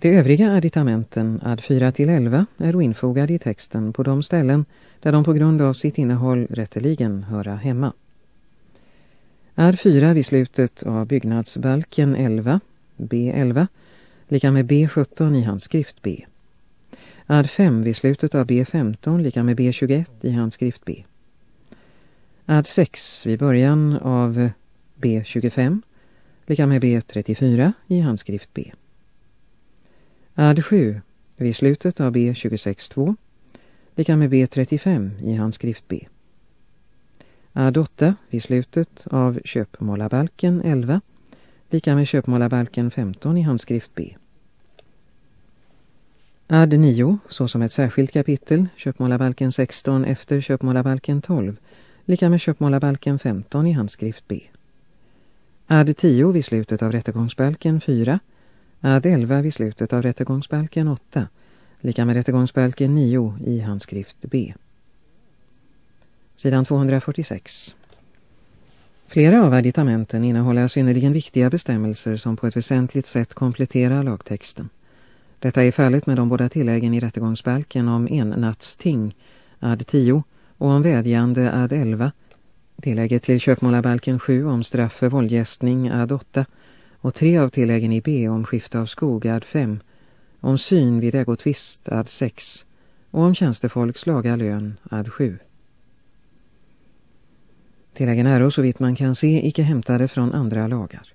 De övriga additamenten ad 4-11 är infogade i texten på de ställen där de på grund av sitt innehåll rätteligen höra hemma. Ad 4 vid slutet av byggnadsbalken 11, B11, lika med B17 i handskrift B. Ad 5 vid slutet av B15 lika med B21 i handskrift B. Ad 6 vid början av B25 lika med B34 i handskrift B. Ad 7 vid slutet av B26.2 lika med B35 i handskrift B. Ad 8 vid slutet av köpmålarbalken 11 lika med köpmålarbalken 15 i handskrift B. Ad 9 såsom ett särskilt kapitel, köpmålarbalken 16 efter köpmålarbalken 12 lika med köpmålarbalken 15 i handskrift B. Ad 10 vid slutet av rättegångsbalken 4 Ad 11 vid slutet av rättegångsbalken 8 lika med rättegångsbalken 9 i handskrift B. Sidan 246. Flera av additamenten innehåller synnerligen viktiga bestämmelser som på ett väsentligt sätt kompletterar lagtexten. Detta är fallet med de båda tilläggen i rättegångsbalken om ennattsting, ad 10 och om vädjande ad 11, tillägget till köpmålarbalken 7 om straff för våldgästning ad 8 och tre av tilläggen i B om skifte av skog ad 5, om syn vid ägotvist ad 6 och om tjänstefolks laga lön ad 7. Tilläggen är och så vitt man kan se icke hämtade från andra lagar.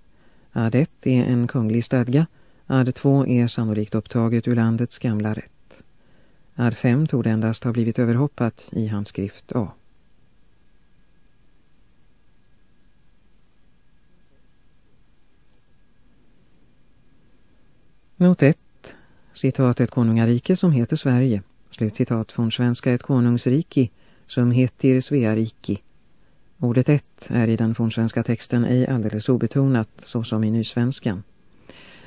Ad 1 är en kunglig stadga, ad 2 är sannolikt upptaget ur landets gamla rätt. Ad 5 tog endast ha blivit överhoppat i handskrift A. Not 1. Citat ett konungarike som heter Sverige. Slutcitat från svenska ett konungsriki som heter Sveariki. Ordet ett är i den fornsvenska texten ej alldeles obetonat såsom i nysvenskan.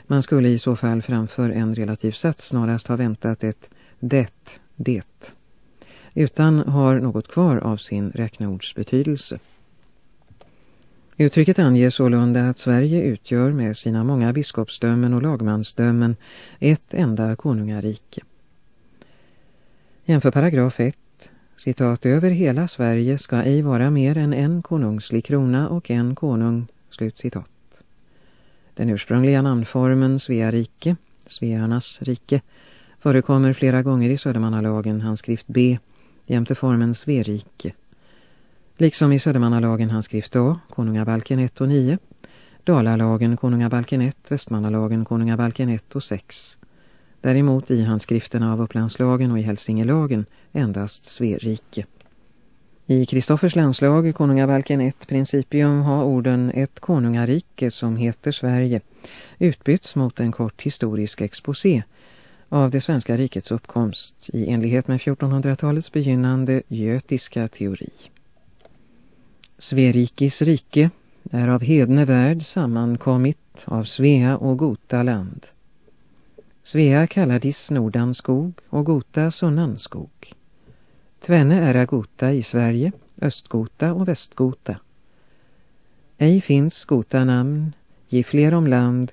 Man skulle i så fall framför en relativ sats snarast ha väntat ett det, det. Utan har något kvar av sin räkneordsbetydelse. Uttrycket anger sålunda att Sverige utgör med sina många biskopsdömen och lagmansdömen ett enda konungarike. Jämför paragraf 1. Citat över hela Sverige ska ej vara mer än en konungslig krona och en konung. Slut citat. Den ursprungliga namnformen Svearike, Svearnas rike, förekommer flera gånger i Södermannalagen handskrift B jämte formen Sverike. Liksom i Södermannalagen handskrift A, Konungabalken 1 och 9, Dalalagen Konungabalken 1, Västmannalagen Konungabalken 1 och 6. Däremot i handskrifterna av Upplandslagen och i Hälsingelagen endast Sverike. I Kristoffers landslag, Konungabalken 1 Principium, har orden ett konungarike som heter Sverige utbytts mot en kort historisk exposé av det svenska rikets uppkomst i enlighet med 1400-talets begynnande götiska teori. Sverikis rike är av hedne värld sammankommit av Svea och Gota land. Svea kalladis Nordanskog och Gota Sunnanskog. Tvenne är Gota i Sverige, Östgota och Västgota. Ej finns Gota namn, ge fler om land,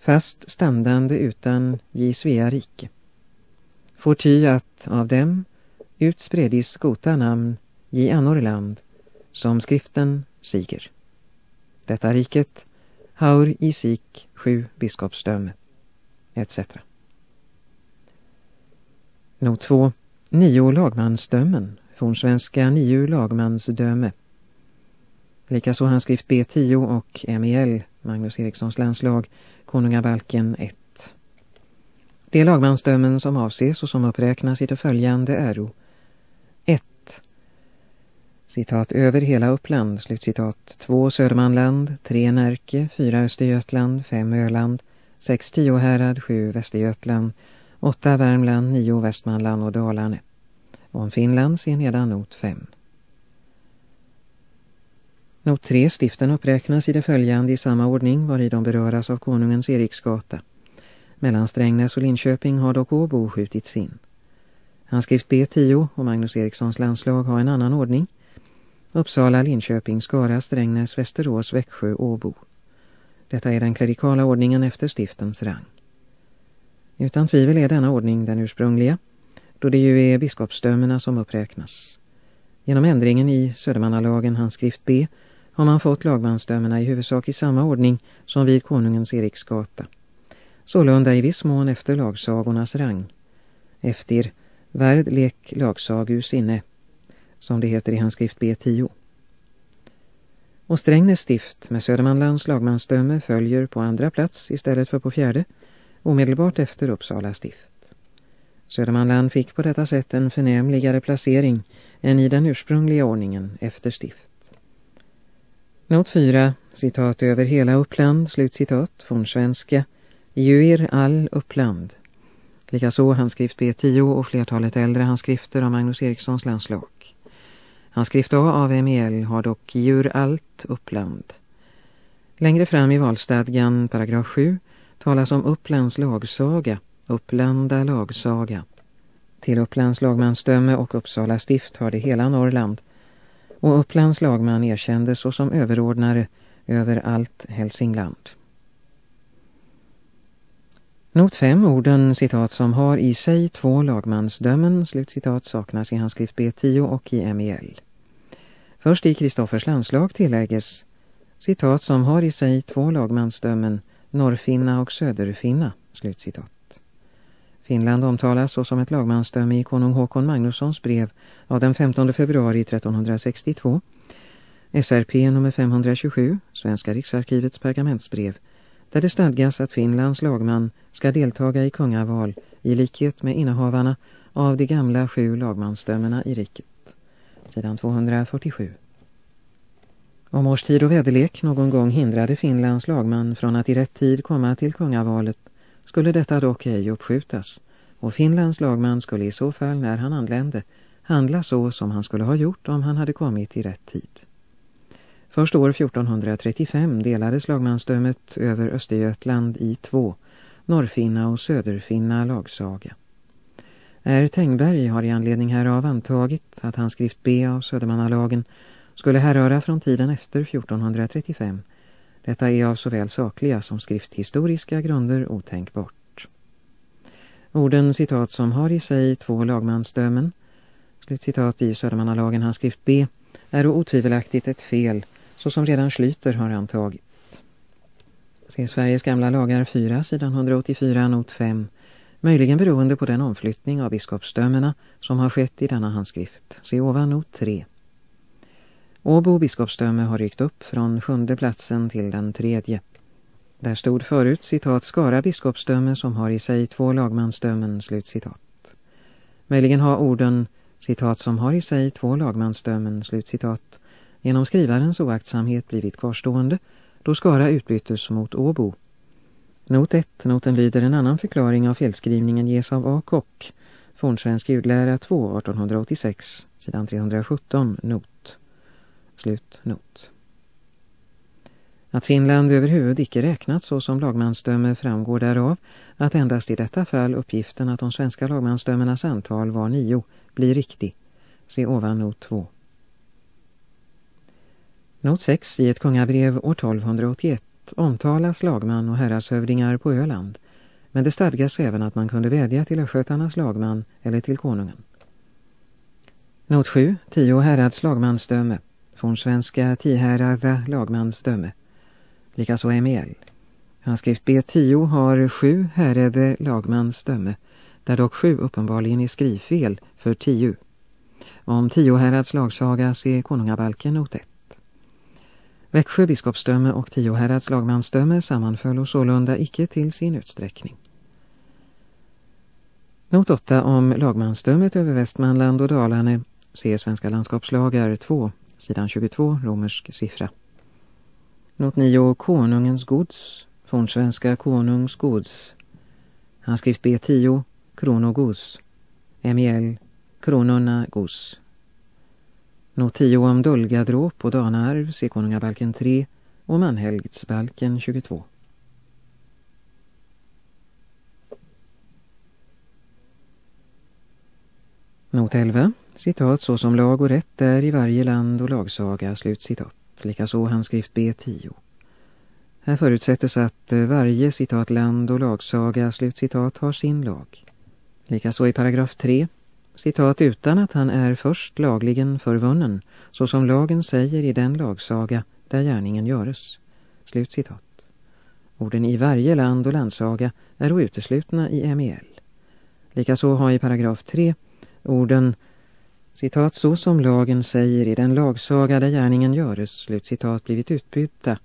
fast standande utan ge Svea rike. Får ty att av dem utspredis Gota namn, ge annor land, som skriften siger. Detta riket, Haur I sik sju biskopsdöme, etc. Not 2. Nio lagmansdömen, från svenska nio lagmansdöme. Likaså hans skrift B10 och MEL, Magnus Erikssons landslag, Konungabalken 1. De lagmansdömen som avses och som uppräknas i det följande äro citat över hela Uppland, slutcitat, två Södermanland, tre Närke, fyra Östergötland, fem Öland, sex Tiohärad, sju Västergötland, åtta Värmland, nio Västmanland och Dalarne. Om Finland ser nedan not 5. Not 3 stiften uppräknas i det följande i samma ordning var i de beröras av konungens Eriksgata. Mellan Strängnäs och Linköping har dock Åbo skjutits in. Handskrift B10 och Magnus Erikssons landslag har en annan ordning. Uppsala, Linköping, Skara, Strängnäs, Västerås, Växjö, Åbo. Detta är den klerikala ordningen efter stiftens rang. Utan tvivel är denna ordning den ursprungliga, då det ju är biskopsdömena som uppräknas. Genom ändringen i Södermannalagen hans skrift B har man fått lagmansdömena i huvudsak i samma ordning som vid konungens Eriksgata. Sålunda i viss mån efter lagsagornas rang. Efter värd lek lagsagus inne, som det heter i handskrift B10. Och Strängnäs stift med Södermanlands lagmansdöme följer på andra plats istället för på fjärde, omedelbart efter Uppsala stift. Södermanland fick på detta sätt en förnämligare placering än i den ursprungliga ordningen efter stift. Not 4, citat över hela Uppland, slutcitat, från svenska, Juir all Uppland. Likaså handskrift B10 och flertalet äldre handskrifter av Magnus Erikssons landslag. Handskrift A av MEL har dock Djur allt Uppland. Längre fram i valstadgan, paragraf 7, talas om Upplands lagsaga, Upplanda lagsaga. Till Upplands lagmansdöme och Uppsala stift har det hela Norrland och Upplands lagman erkändes såsom överordnare över allt Hälsingland. Not 5 orden citat som har i sig två lagmansdömen slutcitat saknas i hans skrift B10 och i MEL. Först i Kristoffers landslag tillägges citat som har i sig två lagmansdömen Norrfinna och Söderfinna slutcitat. Finland omtalas såsom ett lagmansdöme i konung Håkon Magnussons brev av den 15 februari 1362. SRP nummer 527, Svenska riksarkivets pergamentsbrev, där det stadgas att Finlands lagman ska deltaga i kungaval i likhet med innehavarna av de gamla sju lagmansdömena i riket. Sidan 247. Om årstid och väderlek någon gång hindrade Finlands lagman från att i rätt tid komma till kungavalet skulle detta dock ej uppskjutas och Finlands lagman skulle i så fall när han anlände handla så som han skulle ha gjort om han hade kommit i rätt tid. Först år 1435 delades lagmansdömet över Östergötland i två, Norrfinna och Söderfinna lagsaga. R. Tengberg har i anledning härav antagit att hans skrift B av Södermannalagen skulle härröra från tiden efter 1435 detta är av såväl sakliga som skrifthistoriska grunder otänkbart. Orden citat som har i sig två lagmansdömen, slutcitat i Södermannalagen hans skrift B, är otvivelaktigt ett fel så som redan Schlyter har antagit. Se Sveriges gamla lagar 4, sidan 184, not 5, möjligen beroende på den omflyttning av biskopsdömena som har skett i denna handskrift. Se ovan not 3. Åbo biskopsdöme har ryckt upp från sjunde platsen till den tredje. Där stod förut citat Skara biskopsdöme som har i sig två lagmansdömen slutcitat. Möjligen har orden citat som har i sig två lagmansdömen slutcitat genom skrivarens oaktsamhet blivit kvarstående då Skara utbyttes mot Åbo. Not 1, noten lyder en annan förklaring av felskrivningen ges av A. Kock, Fornsvensk ljudlära 2, 1886, sidan 317, not. Slut, not. Att Finland överhuvud icke räknats så som lagmansdöme framgår därav att endast i detta fall uppgiften att de svenska lagmansdömenas antal var nio blir riktig. Se ovan not 2. Not 6 i ett kungabrev år 1281 omtalas lagman och herrashövdingar på Öland men det stadgas även att man kunde vädja till östgötarnas lagman eller till konungen. Not 7, tio herrads lagmansdöme från svenska Tihärada lagmansdöme. Likaså MEL. Handskrift B10 har sju härade lagmansdöme, där dock sju uppenbarligen är skrivfel för tio. Om tio härads lagsaga se konungabalken not 1. Växjö biskopsdöme och Tiohärads lagmansdöme sammanföll och sålunda icke till sin utsträckning. Not 8 om lagmansdömet över Västmanland och Dalarne se Svenska landskapslagar 2 sidan 22, romersk siffra. Not 9, konungens gods, fornsvenska Konungs gods. Handskrift B10, kronogods. MEL, kronorna gods. Not 10 om dulgadråp och danarv, se konungabalken 3 och manhelgdsbalken 22. Not 11 citat så som lag och rätt är i varje land och lagsaga, slut citat. Likaså handskrift B10. Här förutsättes att eh, varje citat land och lagsaga slutcitat har sin lag. Likaså i paragraf 3, citat utan att han är först lagligen förvunnen, så som lagen säger i den lagsaga där gärningen göres. Slutcitat. Orden i varje land och landsaga är då uteslutna i MEL. Likaså har i paragraf 3 orden citat så som lagen säger i den lagsaga där gärningen göres slutcitat blivit utbytta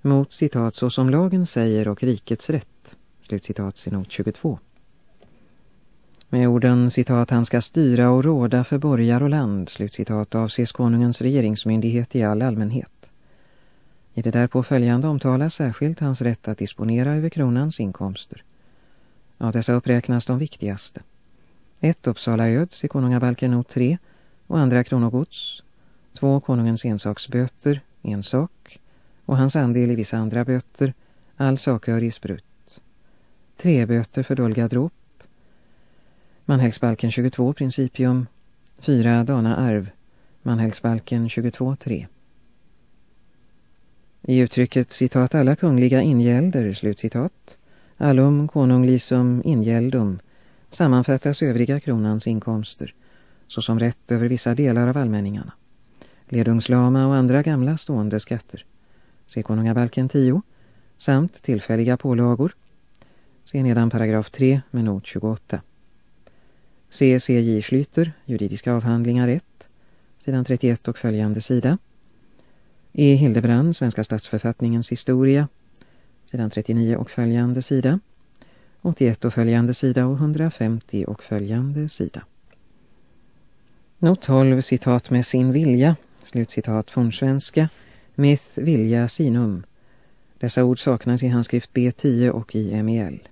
mot citat så som lagen säger och rikets rätt slutcitat citat, not 22. Med orden citat han ska styra och råda för borgar och land slutcitat avses konungens regeringsmyndighet i all allmänhet. I det därpå följande omtalas särskilt hans rätt att disponera över kronans inkomster. Av dessa uppräknas de viktigaste. Ett Uppsala öds i konungabalken not 3 och andra kronogods. Två konungens ensaksböter, en sak. Och hans andel i vissa andra böter, all sakörig sprut. Tre böter för dolga dråp. Manhällsbalken 22 principium. 4 dana arv. Manhällsbalken 22 3. I uttrycket citat alla kungliga ingälder, slutcitat, allum konunglisum ingäldum, sammanfattas övriga kronans inkomster, såsom rätt över vissa delar av allmänningarna, ledungslama och andra gamla stående skatter, se konungabalken 10, samt tillfälliga pålagor, se nedan paragraf 3 med not 28. CCJ Schlyter, juridiska avhandlingar 1, sidan 31 och följande sida, E. Hildebrand, Svenska statsförfattningens historia, sidan 39 och följande sida, 81 och följande sida och 150 och följande sida. Not 12, citat med sin vilja, slutcitat från svenska, med vilja sinum. Dessa ord saknas i handskrift B10 och i MEL.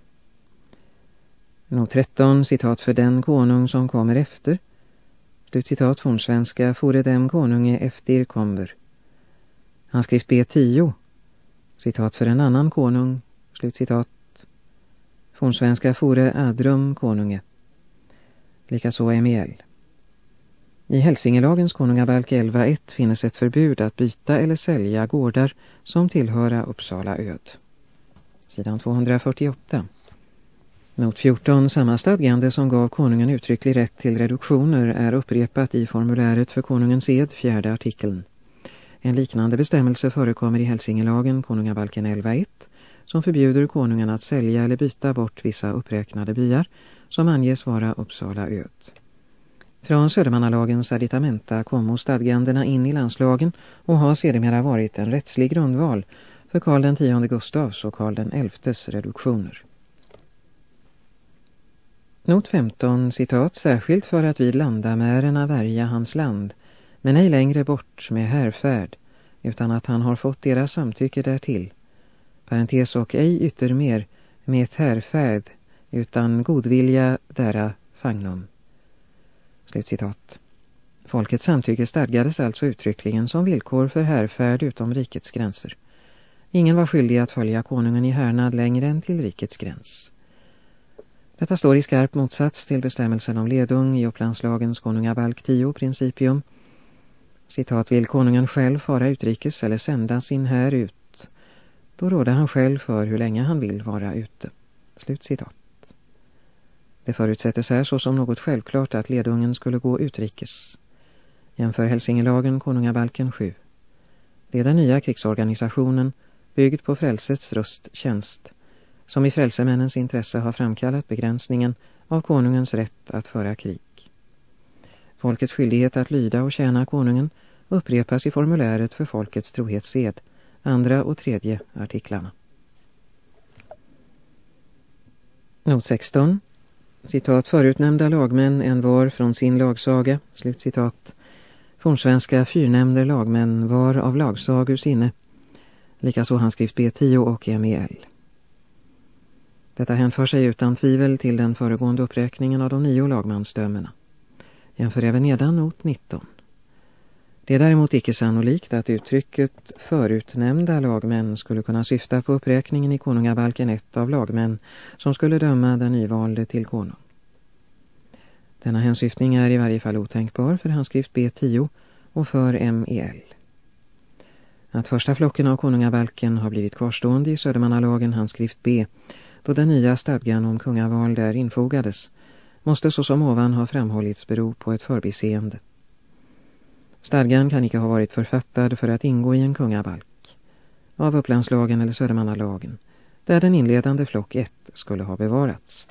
Not 13, citat för den konung som kommer efter. Slutcitat från svenska, fore dem konunge efter kommer. Handskrift B10. Citat för en annan konung. Slutcitat. Fornsvenska fore adrum konunge. Likaså MEL. I Hälsingelagens konungabalk 11.1 finns ett förbud att byta eller sälja gårdar som tillhöra Uppsala öd. Sidan 248. Not 14, samma stadgande som gav konungen uttrycklig rätt till reduktioner är upprepat i formuläret för konungens ed, fjärde artikeln. En liknande bestämmelse förekommer i Hälsingelagen, konungabalken 11.1, som förbjuder konungen att sälja eller byta bort vissa uppräknade byar som anges vara Uppsala öt. Från Södermannalagens aditamenta kom stadgandena in i landslagen och har sedermera varit en rättslig grundval för Karl X Gustavs och Karl XIs reduktioner. Not 15, citat, särskilt för att vid landamärerna värja hans land men ej längre bort med härfärd, utan att han har fått deras samtycke därtill. Parentes och ej yttermer med härfärd, utan godvilja dära fagnum. Slutcitat. Folkets samtycke stadgades alltså uttryckligen som villkor för härfärd utom rikets gränser. Ingen var skyldig att följa konungen i härnad längre än till rikets gräns. Detta står i skarp motsats till bestämmelsen om ledung i Upplandslagens konungabalk 10 principium Citat, vill konungen själv fara utrikes eller sända sin här ut, då råder han själv för hur länge han vill vara ute. Slut citat. Det förutsättes här så som något självklart att ledungen skulle gå utrikes. Jämför Hälsingelagen, konungabalken 7. Det är den nya krigsorganisationen, byggd på frälsets rösttjänst, som i frälsemännens intresse har framkallat begränsningen av konungens rätt att föra krig. Folkets skyldighet att lyda och tjäna konungen upprepas i formuläret för folkets trohetssed, andra och tredje artiklarna. Not 16. Citat förutnämnda lagmän en var från sin lagsaga, slutcitat. Fornsvenska fyrnämnder lagmän var av lagsag ur sinne. Likaså handskrift B10 och MEL. Detta hänför sig utan tvivel till den föregående uppräkningen av de nio lagmansdömena. Jämför även nedan not 19. Det är däremot icke sannolikt att uttrycket förutnämnda lagmän skulle kunna syfta på uppräkningen i konungabalken 1 av lagmän som skulle döma den nyvalde till konung. Denna hänsyftning är i varje fall otänkbar för handskrift B10 och för MEL. att första flocken av konungabalken har blivit kvarstående i Södermannalagen handskrift B, då den nya stadgan om kungaval där infogades, måste såsom ovan ha framhållits bero på ett förbiseende. Stadgan kan icke ha varit författad för att ingå i en kungabalk, av Upplandslagen eller Södermannalagen, där den inledande flock 1 skulle ha bevarats.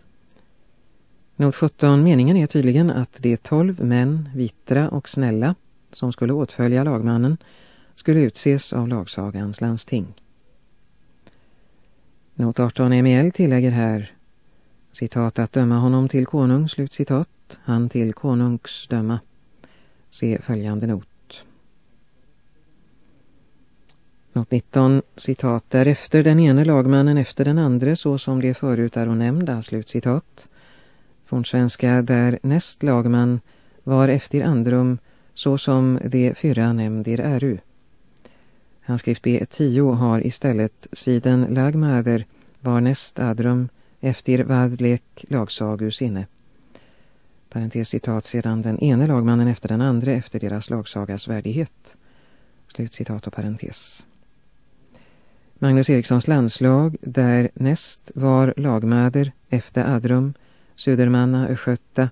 Not 17, meningen är tydligen att de tolv män, vittra och snälla, som skulle åtfölja lagmannen, skulle utses av lagsagans landsting. Not 18 ML tillägger här citat att döma honom till konung, slut citat, han till konungs döma. Se följande not. Not 19, citat, därefter den ene lagmannen efter den andra så som det förut är nämnda, slut citat. Fornsvenska där näst lagman var efter andrum så som de fyra nämndir äru. Handskrift B10 har istället siden lagmader var näst adrum efter vadlek lagsagur sinne. Parentes citat sedan den ene lagmannen efter den andra efter deras lagsagas värdighet. Slut citat och parentes. Magnus Erikssons landslag där näst var lagmader efter adrum Södermanna, Öskötta,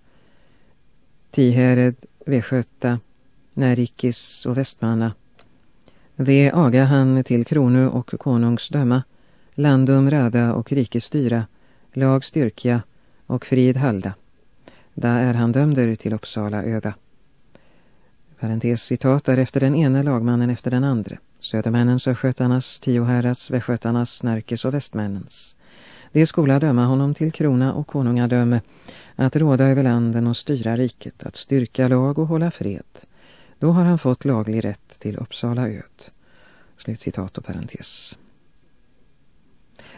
Tihered, Väskötta, Närikis och Västmanna. Det aga han till kronu och konungs döma, landum rada och rikestyra, lag styrka och frid halda. Där är han dömder till Uppsala öda. Parentes citat är efter den ena lagmannen efter den andra. Södermännens, östgötarnas, Tiohärads, Västgötarnas, Närkes och Västmännens. Det skola döma honom till krona och konungadöme, att råda över landen och styra riket, att styrka lag och hålla fred. Då har han fått laglig rätt till Uppsala öd. Slutcitat och parentes.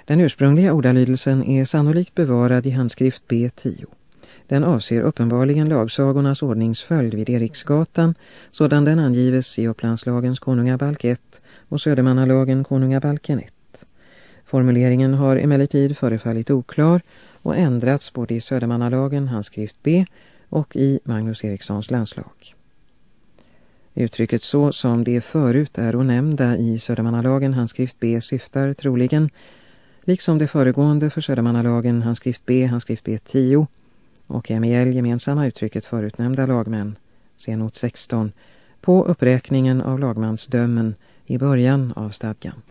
Den ursprungliga ordalydelsen är sannolikt bevarad i handskrift B10. Den avser uppenbarligen lagsagornas ordningsföljd vid Eriksgatan, sådan den angives i Upplandslagens konungabalk 1 och Södermannalagen konungabalken 1. Formuleringen har emellertid förefallit oklar och ändrats både i Södermannalagen, handskrift B, och i Magnus Erikssons landslag. Uttrycket så som det förut är och nämnda i Södermannalagen, handskrift B, syftar troligen, liksom det föregående för Södermannalagen, handskrift B, handskrift B10 och MEL gemensamma uttrycket förutnämnda lagmän, senot 16, på uppräkningen av lagmansdömen i början av stadgan.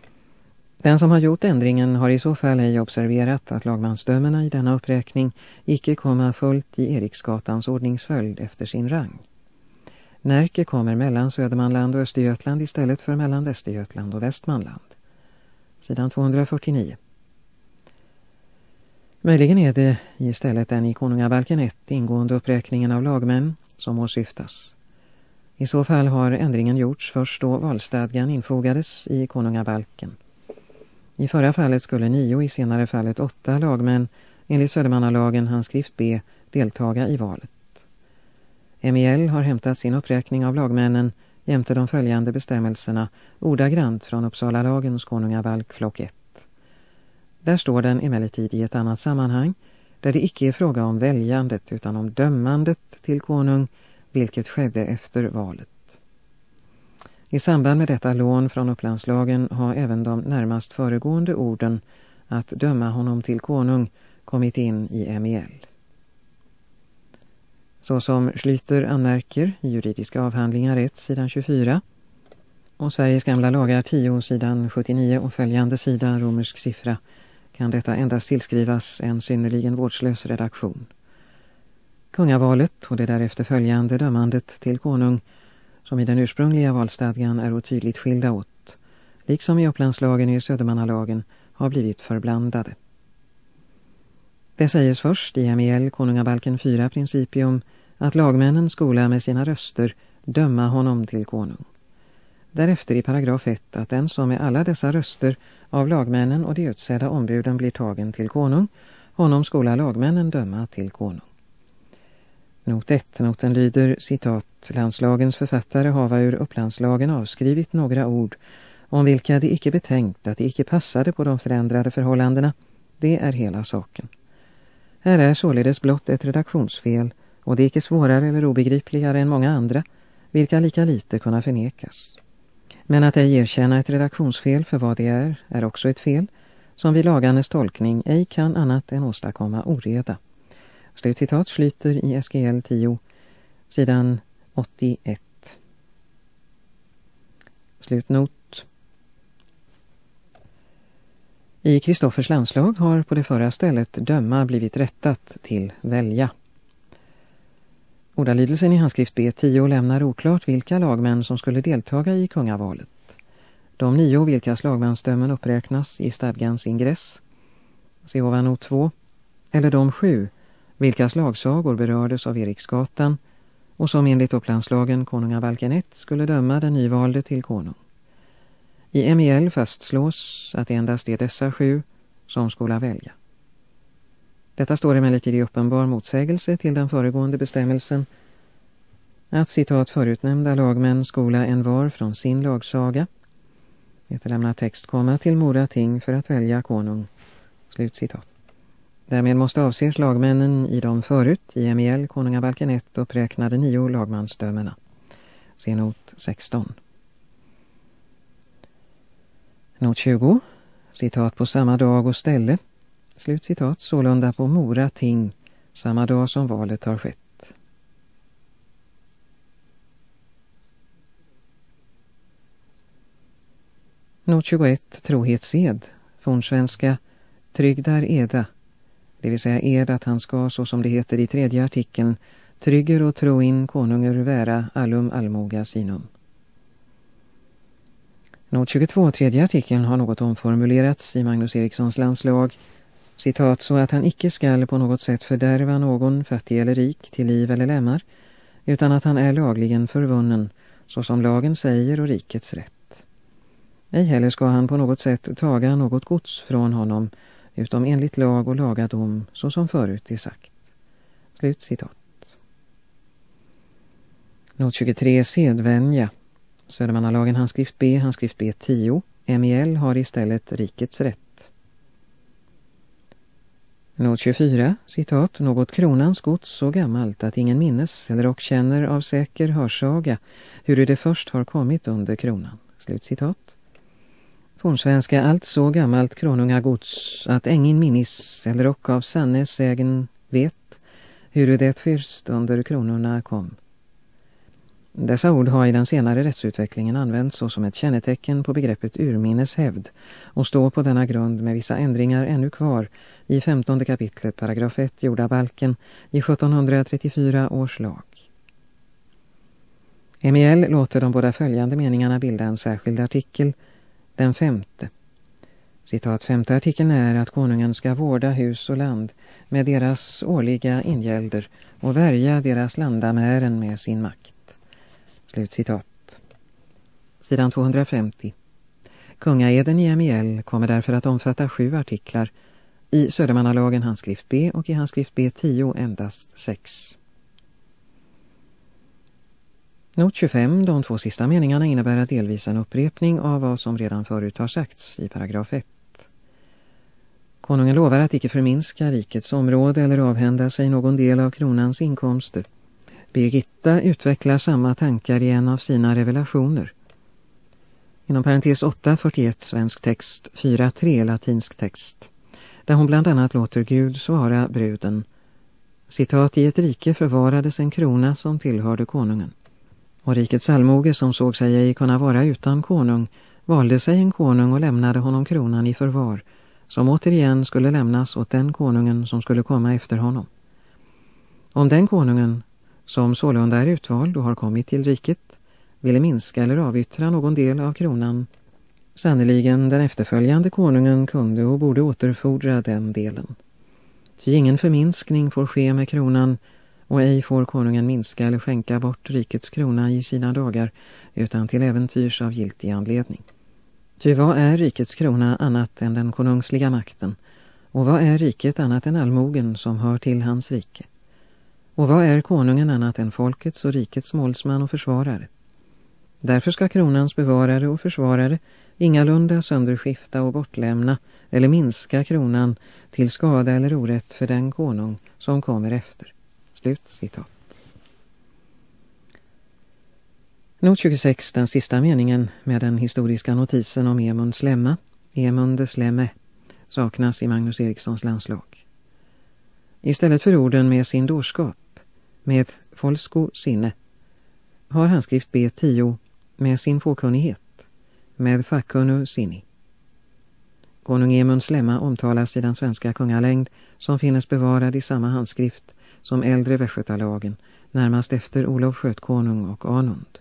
Den som har gjort ändringen har i så fall ej observerat att lagmansdömena i denna uppräkning icke komma fullt i Eriksgatans ordningsföljd efter sin rang. Närke kommer mellan Södermanland och Östergötland istället för mellan Västergötland och Västmanland. Sidan 249. Möjligen är det istället den i Konungabalken 1 ingående uppräkningen av lagmän som åsyftas. I så fall har ändringen gjorts först då valstadgan infogades i Konungabalken. I förra fallet skulle nio, i senare fallet åtta lagmän enligt Södermannalagen hans skrift B deltaga i valet. MEL har hämtat sin uppräkning av lagmännen jämte de följande bestämmelserna ordagrant från Uppsala lagens konungabalk flock 1. Där står den emellertid i ett annat sammanhang där det icke är fråga om väljandet utan om dömandet till konung vilket skedde efter valet. I samband med detta lån från Upplandslagen har även de närmast föregående orden att döma honom till konung kommit in i MEL. Så som Schlyter anmärker i juridiska avhandlingar 1 sidan 24 och Sveriges gamla lagar 10 sidan 79 och följande sida romersk siffra kan detta endast tillskrivas en synnerligen vårdslös redaktion. Kungavalet och det därefter följande dömandet till konung som i den ursprungliga valstadgan är otydligt skilda åt, liksom i Upplandslagen och i Södermannalagen, har blivit förblandade. Det sägs först i MEL konungabalken 4 principium att lagmännen skola med sina röster döma honom till konung. Därefter i paragraf 1 att den som med alla dessa röster av lagmännen och de utsedda ombuden blir tagen till konung, honom skola lagmännen döma till konung. Not 1. Noten lyder, citat, landslagens författare hava ur upplandslagen avskrivit några ord om vilka det icke betänkt att det icke passade på de förändrade förhållandena. Det är hela saken. Här är således blott ett redaktionsfel och det är icke svårare eller obegripligare än många andra, vilka lika lite kunna förnekas. Men att ej erkänna ett redaktionsfel för vad det är, är också ett fel, som vid lagarnes tolkning ej kan annat än åstadkomma oreda. Slutcitat flyter i SGL 10, sidan 81. Slutnot. I Kristoffers landslag har på det förra stället döma blivit rättat till välja. Ordalydelsen i handskrift B10 lämnar oklart vilka lagmän som skulle deltaga i kungavalet. De nio vilkas lagmansdömen uppräknas i stadgans ingress, se ovan O2, eller de sju vilkas lagsagor berördes av Eriksgatan och som enligt Upplandslagen konungabalken 1 skulle döma den nyvalde till konung. I MEL fastslås att endast är dessa sju som skola välja. Detta står emellertid i uppenbar motsägelse till den föregående bestämmelsen att citat förutnämnda lagmän skola en var från sin lagsaga lämna text komma till Mora ting för att välja konung. Slutcitat. Därmed måste avses lagmännen i de förut i ML, konungabalken 1 och präknade nio lagmansdömena. Se not 16. Not 20. Citat på samma dag och ställe. Slutcitat sålunda på Mora ting samma dag som valet har skett. Not 21. Trohetssed. Fornsvenska Trygdar eda det vill säga ed att han ska, så som det heter i tredje artikeln, trygger och tro in konungar vära allum allmoga sinum. Not 22, tredje artikeln, har något omformulerats i Magnus Erikssons landslag. Citat, så att han icke skall på något sätt fördärva någon, fattig eller rik, till liv eller lämmar, utan att han är lagligen förvunnen, så som lagen säger och rikets rätt. Ej heller ska han på något sätt taga något gods från honom, utom enligt lag och lagadom så som förut är sagt. Slut citat. Not 23 sedvänja. Södermannalagen handskrift B, handskrift B10. MEL har istället rikets rätt. Not 24, citat, något kronans gods så gammalt att ingen minnes eller och känner av säker hörsaga hur det först har kommit under kronan. Slut citat. Fornsvenska allt så gammalt kronungagods att ingen minnis eller och av sanne sägen vet hur det först under kronorna kom. Dessa ord har i den senare rättsutvecklingen använts såsom ett kännetecken på begreppet urminneshävd och står på denna grund med vissa ändringar ännu kvar i 15 kapitlet paragraf 1 jordabalken i 1734 års lag. Emiel låter de båda följande meningarna bilda en särskild artikel den femte. Citat femte artikeln är att konungen ska vårda hus och land med deras årliga ingälder och värja deras landamären med sin makt. Slut citat. Sidan 250. Kungaeden i MEL kommer därför att omfatta sju artiklar. I Södermannalagen handskrift B och i handskrift B10 endast sex. Not 25, de två sista meningarna innebär delvis en upprepning av vad som redan förut har sagts i paragraf 1. Konungen lovar att icke förminska rikets område eller avhända sig någon del av kronans inkomster. Birgitta utvecklar samma tankar i en av sina revelationer. Inom parentes 841 svensk text, 4.3 latinsk text. Där hon bland annat låter Gud svara bruden. Citat, i ett rike förvarades en krona som tillhörde konungen. Och rikets allmoge som såg sig ej kunna vara utan konung valde sig en konung och lämnade honom kronan i förvar som återigen skulle lämnas åt den konungen som skulle komma efter honom. Om den konungen, som sålunda är utvald och har kommit till riket, ville minska eller avyttra någon del av kronan, sannoliken den efterföljande konungen kunde och borde återfordra den delen. Ty ingen förminskning får ske med kronan och ej får konungen minska eller skänka bort rikets krona i sina dagar utan till äventyrs av giltig anledning. Ty vad är rikets krona annat än den konungsliga makten och vad är riket annat än allmogen som hör till hans rike? Och vad är konungen annat än folkets och rikets målsman och försvarare? Därför ska kronans bevarare och försvarare ingalunda sönderskifta och bortlämna eller minska kronan till skada eller orätt för den konung som kommer efter. Slut citat. Not 26, den sista meningen med den historiska notisen om Emunds lämma, Emundes lämme, saknas i Magnus Erikssons landslag. Istället för orden med sin dårskap, med folsko sinne, har han B10 med sin fåkunnighet, med fackunu sinni. Konung Emunds lemma omtalas i den svenska kungalängd som finnes bevarad i samma handskrift som äldre västgötalagen, närmast efter Olof Skötkonung och Anund.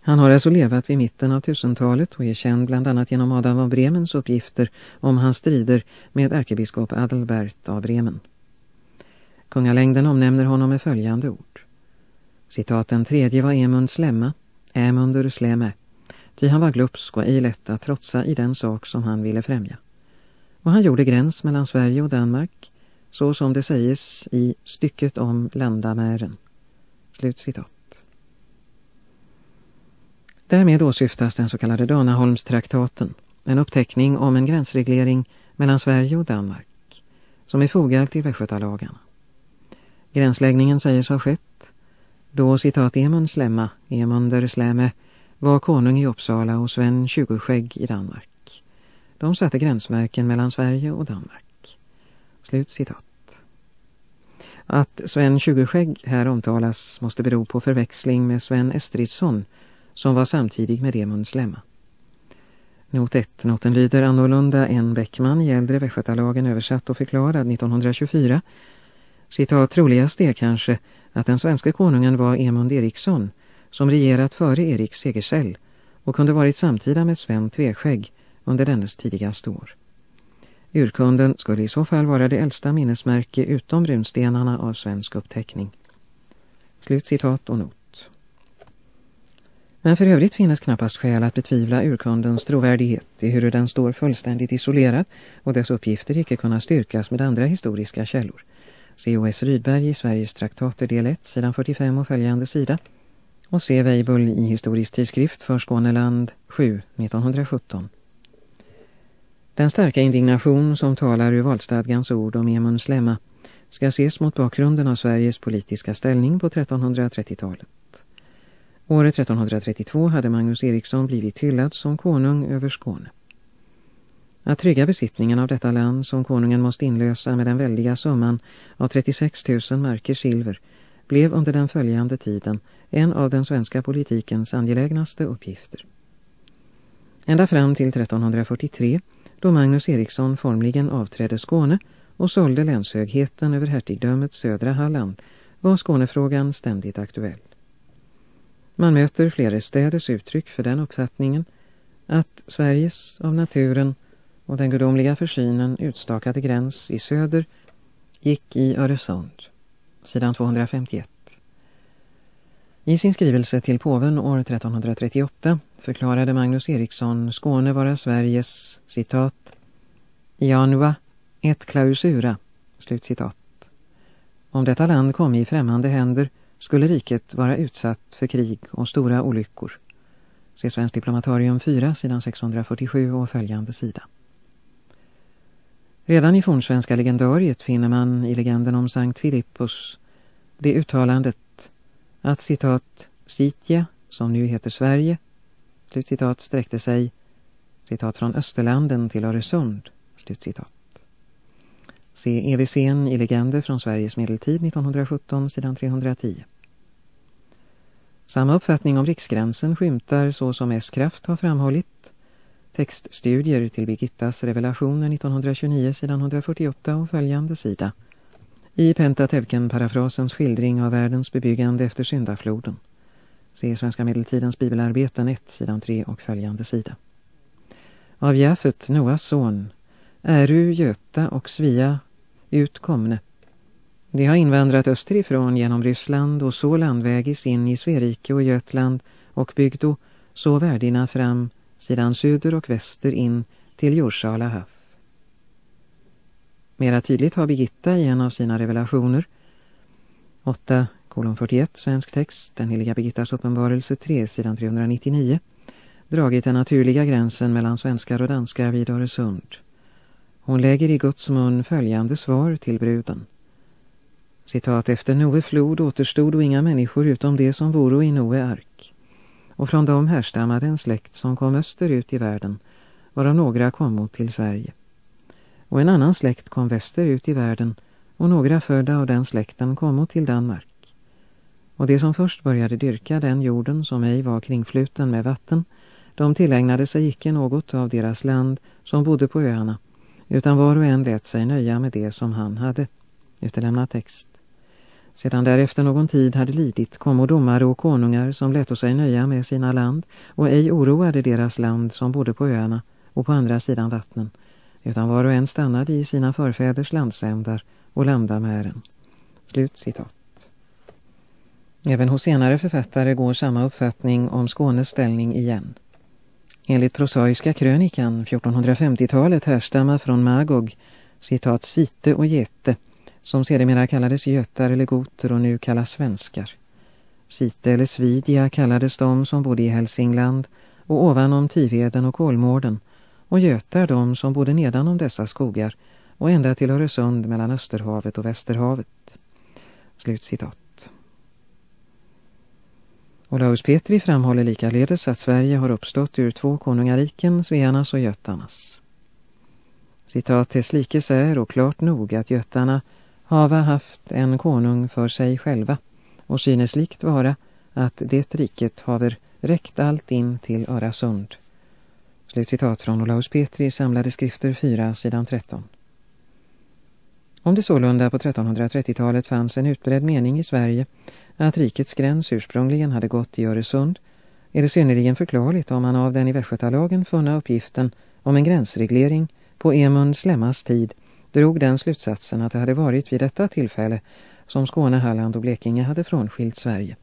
Han har alltså levat vid mitten av tusentalet och är känd bland annat genom Adam av Bremens uppgifter om hans strider med ärkebiskop Adelbert av Bremen. Kungalängden omnämner honom med följande ord. Citat, den tredje var Emund slämma, Ämundur sleme, ty han var glupsk och ej lätt att trotsa i den sak som han ville främja. Och han gjorde gräns mellan Sverige och Danmark, så som det sägs i stycket om landamären. Slut citat. Därmed åsyftas den så kallade Danaholmstraktaten, en uppteckning om en gränsreglering mellan Sverige och Danmark, som är fogad till Västgötalagarna. Gränsläggningen sägs ha skett då citat Emunds Slemma, Emunder släme, var konung i Uppsala och Sven Tjugoskägg i Danmark. De satte gränsmärken mellan Sverige och Danmark. Slut citat. Att Sven Tjugoskägg här omtalas måste bero på förväxling med Sven Estridsson som var samtidig med Emunds Slemma. Not 1. Noten lyder annorlunda än Bäckman i äldre Västgötalagen översatt och förklarad 1924. Citat troligast är kanske att den svenska konungen var Emund Eriksson som regerat före Erik Segersäll och kunde varit samtida med Sven Tveskägg under dennes tidigaste år. Urkunden skulle i så fall vara det äldsta minnesmärke utom runstenarna av svensk uppteckning. Slut citat och not. Men för övrigt finns knappast skäl att betvivla urkundens trovärdighet i hur den står fullständigt isolerad och dess uppgifter icke kunna styrkas med andra historiska källor. C.O.S. Rydberg i Sveriges traktater del 1, sidan 45 och följande sida. Och C. Weibull i Historisk tidskrift för Skåneland 7, 1917. Den starka indignation som talar ur valstadgans ord om Emunds lämma ska ses mot bakgrunden av Sveriges politiska ställning på 1330-talet. Året 1332 hade Magnus Eriksson blivit hyllad som konung över Skåne. Att trygga besittningen av detta land som konungen måste inlösa med den väldiga summan av 36 000 marker silver blev under den följande tiden en av den svenska politikens angelägnaste uppgifter. Ända fram till 1343 då Magnus Eriksson formligen avträdde Skåne och sålde länshögheten över hertigdömet södra Halland var Skånefrågan ständigt aktuell. Man möter flera städers uttryck för den uppfattningen att Sveriges av naturen och den gudomliga försynen utstakade gräns i söder gick i Öresund, sidan 251. I sin skrivelse till påven år 1338 förklarade Magnus Eriksson Skåne vara Sveriges, citat, Janua et clausura, slutcitat. Om detta land kom i främmande händer skulle riket vara utsatt för krig och stora olyckor. Se Svensk Diplomatorium 4, sidan 647 och följande sida. Redan i fornsvenska legendariet finner man i legenden om Sankt Filippus det uttalandet att citat Sitja, som nu heter Sverige, slutcitat sträckte sig citat från Österlanden till Öresund, slutcitat. Se EVC'n i legender från Sveriges medeltid 1917, sidan 310. Samma uppfattning om riksgränsen skymtar så som S-kraft har framhållit. Textstudier till Birgittas revelationer 1929, sidan 148 och följande sida. I Pentatevken-parafrasens skildring av världens bebyggande efter syndafloden. Se Svenska medeltidens bibelarbeten 1, sidan 3 och följande sida. Av Jafet, Noas son, Äru, Göta och Svea utkomne. De har invandrat österifrån genom Ryssland och så landvägis in i Sverige och Götland och byggdo så värdina fram sidan söder och väster in till Jorsala hav. Mera tydligt har Birgitta i en av sina revelationer 8 kolon 41 svensk text, den heliga Birgittas uppenbarelse 3 sidan 399 dragit den naturliga gränsen mellan svenskar och danskar vid Öresund. Hon lägger i Guds mun följande svar till bruden. Citat efter Noe flod återstod och inga människor utom det som vore i Noe ark och från dem härstammade en släkt som kom österut i världen, varav några kom mot till Sverige. Och en annan släkt kom västerut i världen, och några födda av den släkten kom mot till Danmark. Och de som först började dyrka den jorden som ej var kringfluten med vatten, de tillägnade sig icke något av deras land som bodde på öarna, utan var och en lät sig nöja med det som han hade. Utelämna text. Sedan därefter någon tid hade lidit kom och domare och konungar som lät sig nöja med sina land och ej oroade deras land som bodde på öarna och på andra sidan vattnen, utan var och en stannade i sina förfäders landsändar och landamären. Slut citat. Även hos senare författare går samma uppfattning om Skånes ställning igen. Enligt prosaiska krönikan 1450-talet härstammar från Magog, citat Site och Gete, som sedermera kallades götar eller goter och nu kallas svenskar. Site eller Svidia kallades de som bodde i Hälsingland och ovanom Tiveden och Kolmården och götar de som bodde nedanom dessa skogar och ända till Öresund mellan Österhavet och Västerhavet. Slut citat. Olaus Petri framhåller likaledes att Sverige har uppstått ur två konungariken, Svearnas och götarnas. Citat till slikes är och klart nog att götarna hava haft en konung för sig själva och synes likt vara att det riket haver räckt allt in till Örasund. Slutcitat från Olaus Petri, samlade skrifter 4, sidan 13. Om det sålunda på 1330-talet fanns en utbredd mening i Sverige att rikets gräns ursprungligen hade gått i Öresund är det synnerligen förklarligt om man av den i Västgötalagen funna uppgiften om en gränsreglering på Emund Slemmas tid drog den slutsatsen att det hade varit vid detta tillfälle som Skåne, Halland och Blekinge hade frånskilt Sverige.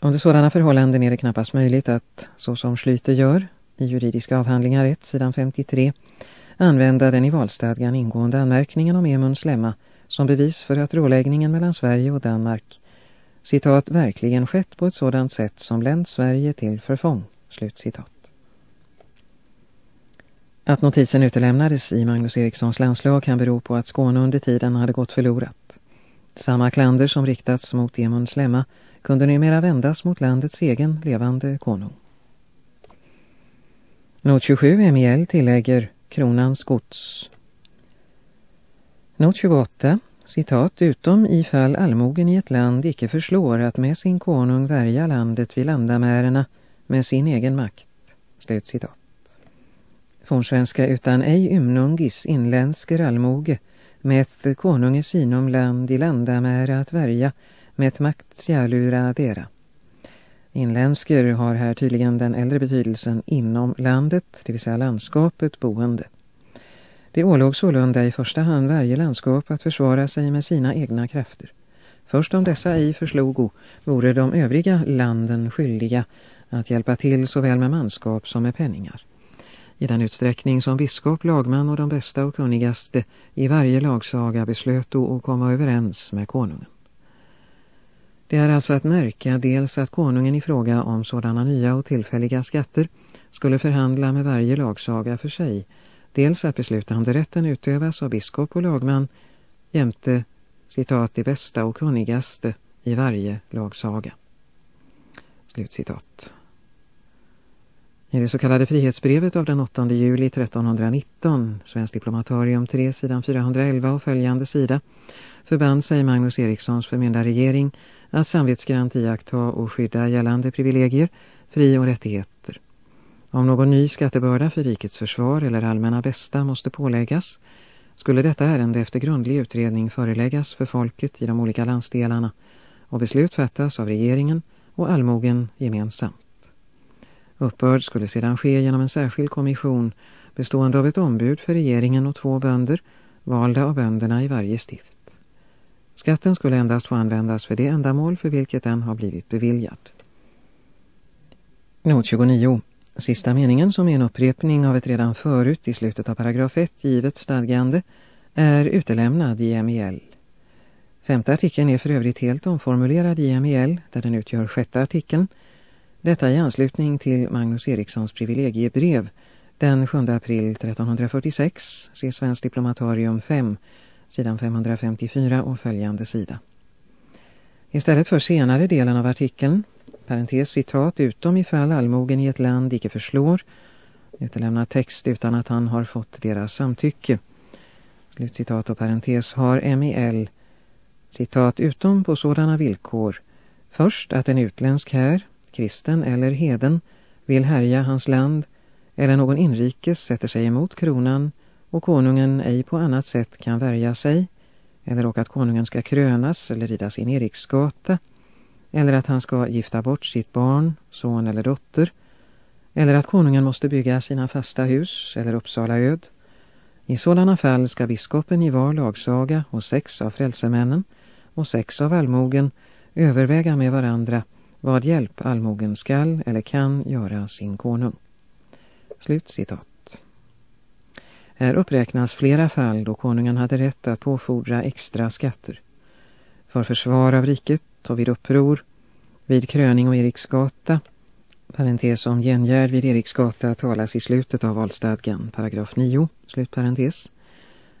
Under sådana förhållanden är det knappast möjligt att, så som Schlyter gör, i juridiska avhandlingar 1, sidan 53, använda den i valstadgan ingående anmärkningen om Emunds lämma som bevis för att råläggningen mellan Sverige och Danmark citat verkligen skett på ett sådant sätt som länt Sverige till förfång. Slut citat. Att notisen utelämnades i Magnus Erikssons landslag kan bero på att Skåne under tiden hade gått förlorat. Samma klander som riktats mot Emunds lämma kunde numera vändas mot landets egen levande konung. Not 27 MIL tillägger kronans gods. Not 28, citat, utom ifall allmogen i ett land icke förslår att med sin konung värja landet vid landamärerna med sin egen makt. Slut citat. Fornsvenska utan ej ymnungis inländsker allmoge med ett konunge sinom land i landamära att värja med ett makt dera. Inländsker har här tydligen den äldre betydelsen inom landet, det vill säga landskapet, boende. Det ålåg sålunda i första hand varje landskap att försvara sig med sina egna krafter. Först om dessa ej förslogo vore de övriga landen skyldiga att hjälpa till såväl med manskap som med penningar. I den utsträckning som biskop, lagman och de bästa och kunnigaste i varje lagsaga beslöt då att komma överens med konungen. Det är alltså att märka dels att konungen i fråga om sådana nya och tillfälliga skatter skulle förhandla med varje lagsaga för sig, dels att beslutande rätten utövas av biskop och lagman jämte citat de bästa och kunnigaste i varje lagsaga. Slutcitat. I det så kallade frihetsbrevet av den 8 juli 1319, Svensk diplomatorium 3, sidan 411 och följande sida, förband sig Magnus Erikssons förmyndarregering att samvetsgrant iaktta och skydda gällande privilegier, fri- och rättigheter. Om någon ny skattebörda för rikets försvar eller allmänna bästa måste påläggas, skulle detta ärende efter grundlig utredning föreläggas för folket i de olika landsdelarna och beslut fattas av regeringen och allmogen gemensamt. Uppbörd skulle sedan ske genom en särskild kommission bestående av ett ombud för regeringen och två bönder, valda av bönderna i varje stift. Skatten skulle endast få användas för det ändamål för vilket den har blivit beviljad. Not 29. Sista meningen som är en upprepning av ett redan förut i slutet av paragraf 1 givet stadgande är utelämnad i MEL. Femte artikeln är för övrigt helt omformulerad i MEL där den utgör sjätte artikeln. Detta i anslutning till Magnus Erikssons privilegiebrev den 7 april 1346, se Svensk diplomatorium 5 sidan 554 och följande sida. Istället för senare delen av artikeln, parentes citat, utom ifall allmogen i ett land icke förslår, utelämnar text utan att han har fått deras samtycke. Slutcitat och parentes har MEL, citat, utom på sådana villkor, först att en utländsk här, kristen eller heden, vill härja hans land, eller någon inrikes sätter sig emot kronan och konungen ej på annat sätt kan värja sig, eller och att konungen ska krönas eller rida sin Eriksgata, eller att han ska gifta bort sitt barn, son eller dotter, eller att konungen måste bygga sina fasta hus eller Uppsala öd. I sådana fall ska biskopen i var lagsaga och sex av frälsemännen och sex av allmogen överväga med varandra vad hjälp allmogen skall eller kan göra sin konung. Slut citat. Här uppräknas flera fall då konungen hade rätt att påfordra extra skatter. För försvar av riket och vid uppror, vid kröning och Eriksgata, parentes om gengärd vid Eriksgata talas i slutet av valstadgan, paragraf 9, slutparentes.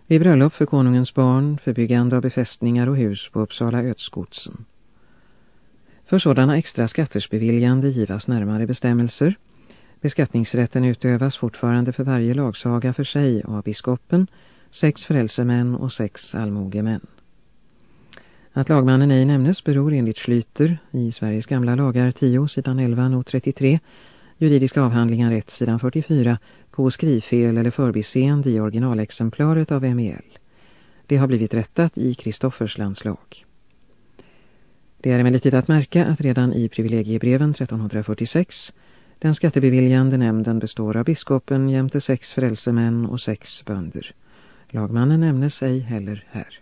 Vid bröllop för konungens barn, för byggande av befästningar och hus på Uppsala ödsgodsen. För sådana extra skatters beviljande givas närmare bestämmelser. Beskattningsrätten utövas fortfarande för varje lagsaga för sig av biskopen, sex frälsemän och sex allmogemän. Att lagmannen ej nämnes beror enligt Schlyter i Sveriges gamla lagar 10 sidan 11 not 33, juridiska avhandlingar 1 sidan 44 på skrivfel eller förbiseende i originalexemplaret av MEL. Det har blivit rättat i Kristoffers landslag. Det är emellertid att märka att redan i privilegiebreven 1346 den skattebeviljande nämnden består av biskopen jämte sex frälsemän och sex bönder. Lagmannen nämnes ej heller här.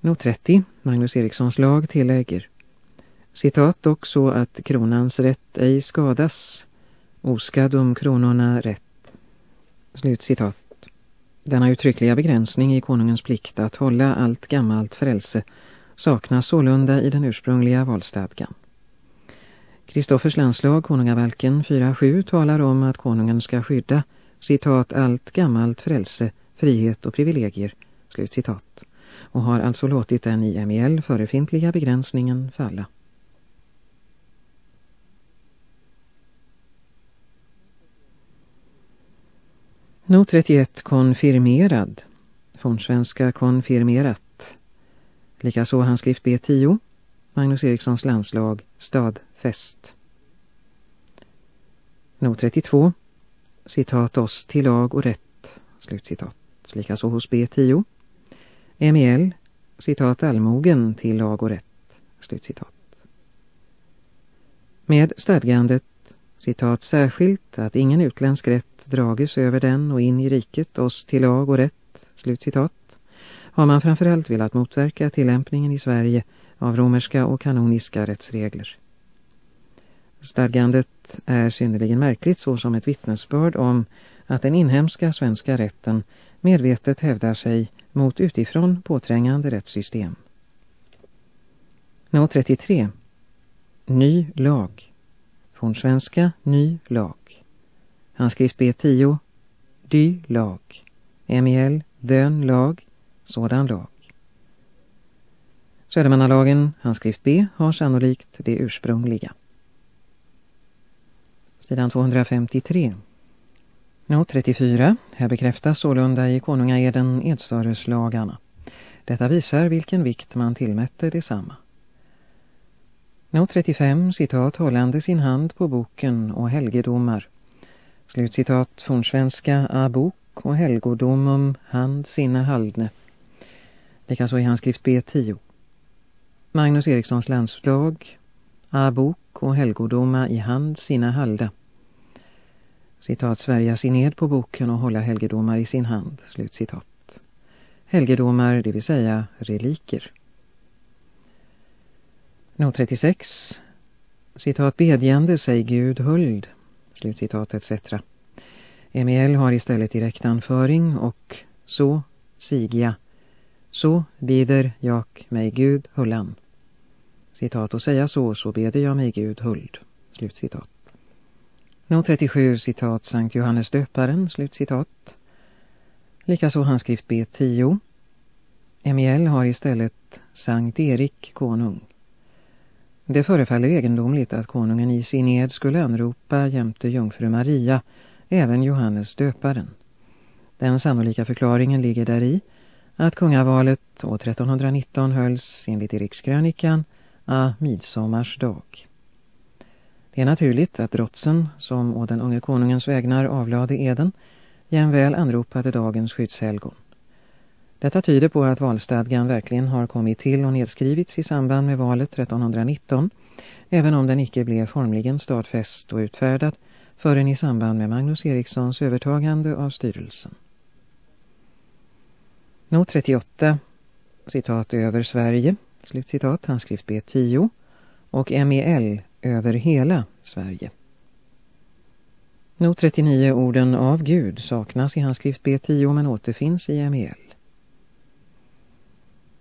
Not 30, Magnus Erikssons lag tillägger. Citat dock så att kronans rätt ej skadas. Oskadd om kronorna rätt. Slut citat. Denna uttryckliga begränsning i konungens plikt att hålla allt gammalt frälse saknas sålunda i den ursprungliga valstadgan. Kristoffers landslag, konungavalken 4.7, talar om att konungen ska skydda citat allt gammalt frälse, frihet och privilegier, slut citat, och har alltså låtit den i MEL förefintliga begränsningen falla. Not 31 konfirmerad, fornsvenska konfirmerat. Likaså handskrift B10, Magnus Erikssons landslag, stadfäst. Not 32, citat oss till lag och rätt, slutcitat. Likaså hos B10. MEL, citat allmogen till lag och rätt, slutcitat. Med stadgandet, citat särskilt, att ingen utländsk rätt drages över den och in i riket oss till lag och rätt, slutcitat har man framförallt velat motverka tillämpningen i Sverige av romerska och kanoniska rättsregler. Stadgandet är synnerligen märkligt så som ett vittnesbörd om att den inhemska svenska rätten medvetet hävdar sig mot utifrån påträngande rättssystem. Not 33. Ny lag. Från svenska ny lag. Handskrift B10. Dy lag. MEL dön lag sådan lag. Södermannalagen, handskrift B, har sannolikt det ursprungliga. Sidan 253. Not 34. Här bekräftas sålunda i konungaeden Edsöreslagarna. Detta visar vilken vikt man tillmätte detsamma. Not 35, citat hållande sin hand på boken och helgedomar. Slutcitat fornsvenska a bok och helgodomum hand sinne haldne. Likaså i hans skrift B10. Magnus Erikssons landslag, A bok och helgodoma i hand sina halda. Citat Sverige sin ned på boken och hålla helgedomar i sin hand. Slutcitat. Helgedomar, det vill säga reliker. Not 36. Citat bedjande sig Gud huld. Slutcitat etc. MEL har istället direktanföring och så sigia så bider jag mig Gud hullan. Citat och säga så, så beder jag mig Gud huld. Slutcitat. Not 37, citat Sankt Johannes döparen, slutcitat. Likaså handskrift B10. Emiel har istället Sankt Erik konung. Det förefaller egendomligt att konungen i sin ed skulle anropa jämte jungfru Maria, även Johannes döparen. Den sannolika förklaringen ligger där i att kungavalet år 1319 hölls enligt i rikskrönikan a midsommarsdag. Det är naturligt att drotsen, som å den unge konungens vägnar avlade eden, jämväl anropade dagens skyddshelgon. Detta tyder på att valstadgan verkligen har kommit till och nedskrivits i samband med valet 1319, även om den icke blev formligen stadfäst och utfärdad förrän i samband med Magnus Erikssons övertagande av styrelsen. Not 38, citat över Sverige, slutcitat, handskrift B10 och MEL över hela Sverige. Not 39 orden av Gud saknas i handskrift B10 men återfinns i MEL.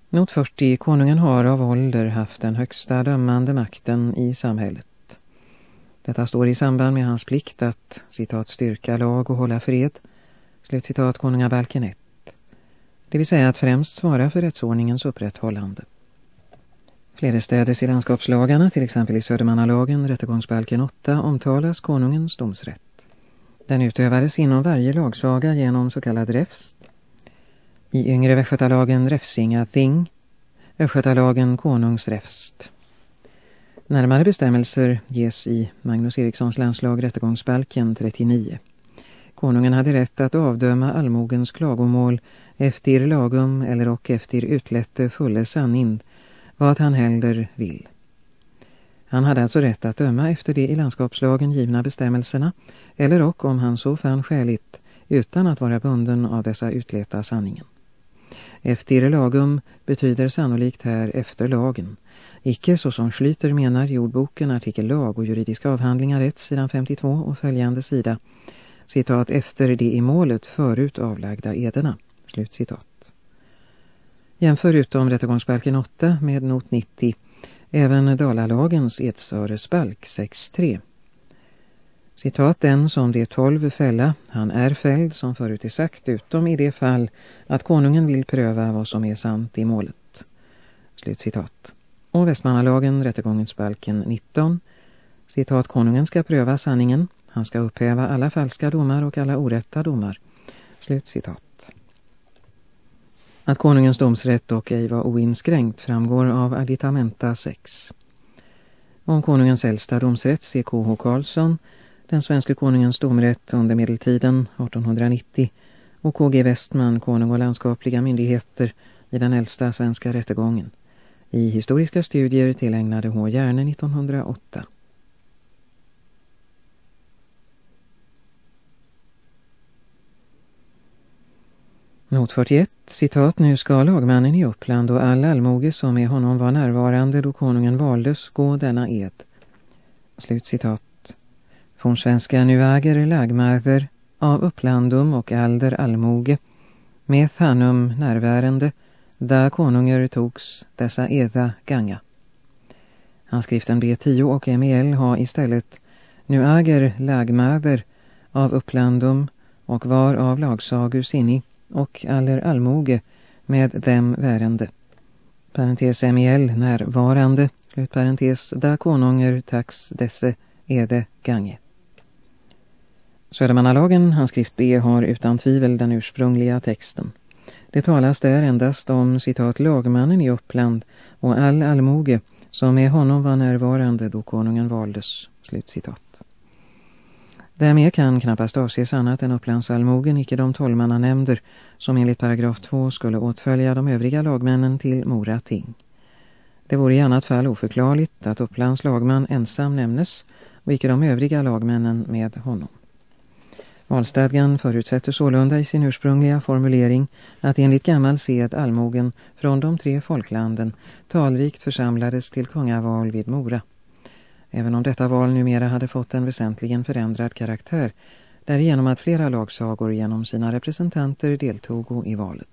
Not 40 konungen har av ålder haft den högsta dömande makten i samhället. Detta står i samband med hans plikt att, citat, styrka lag och hålla fred, slutcitat konungabalken 1. Det vill säga att främst svara för rättsordningens upprätthållande. Flerestädes i landskapslagarna, till exempel i Södermannalagen, rättegångsbalken 8, omtalas konungens domsrätt. Den utövades inom varje lagsaga genom så kallad räfst. I yngre västgötalagen räfsinga thing, östgötalagen konungsräfst. Närmare bestämmelser ges i Magnus Erikssons landslag rättegångsbalken 39. Konungen hade rätt att avdöma allmogens klagomål efter lagum eller och efter utlätte fulle sanning vad han hellre vill. Han hade alltså rätt att döma efter de i landskapslagen givna bestämmelserna eller och om han så fann skäligt utan att vara bunden av dessa utlätta sanningen. Efter lagum betyder sannolikt här efter lagen. Icke så som Schlyter menar jordboken artikel lag och juridiska avhandlingar 1 sidan 52 och följande sida. Citat efter de i målet förut avlagda ederna. Slut citat. Jämför utom rättegångsbalken 8 med not 90 även Dalalagens edsöresbalk 6.3. Citat den som de tolv fälla, han är fälld som förut är sagt utom i det fall att konungen vill pröva vad som är sant i målet. Slut citat. Och Västmanalagen, rättegångsbalken 19. Citat konungen ska pröva sanningen, han ska upphäva alla falska domar och alla orätta domar. Slut citat. Att konungens domsrätt dock ej var oinskränkt framgår av Aditamenta 6. Om konungens äldsta domsrätt C.K.H. Karlsson, den svenska konungens domrätt under medeltiden 1890 och K.G. Westman, konung och landskapliga myndigheter i den äldsta svenska rättegången. I historiska studier tillägnade H. Järne 1908. Not 41, citat, nu ska lagmannen i Uppland och all allmoge som med honom var närvarande då konungen valdes gå denna ed. Slut citat. Från svenska nu äger lagmader av Upplandum och alder allmoge med thanum närvärande där konungar togs dessa eda ganga. Handskriften B10 och MEL har istället nu äger lagmader av Upplandum och var av lagsagur sinni och aller allmoge med dem värende. Parentes MEL närvarande, slutparentes, da konungen tax desse ede gange. Södermannalagen, handskrift B, har utan tvivel den ursprungliga texten. Det talas där endast om citat lagmannen i Uppland och all allmoge som med honom var närvarande då konungen valdes. Slutcitat. Därmed kan knappast avses annat än Upplandsalmogen, icke de tolvmannanämnder som enligt paragraf 2 skulle åtfölja de övriga lagmännen till Mora ting. Det vore i annat fall oförklarligt att Upplands lagman ensam nämnes och icke de övriga lagmännen med honom. Valstadgan förutsätter sålunda i sin ursprungliga formulering att enligt gammal sed allmogen från de tre folklanden talrikt församlades till kungaval vid Mora även om detta val numera hade fått en väsentligen förändrad karaktär, därigenom att flera lagsagor genom sina representanter deltog i valet.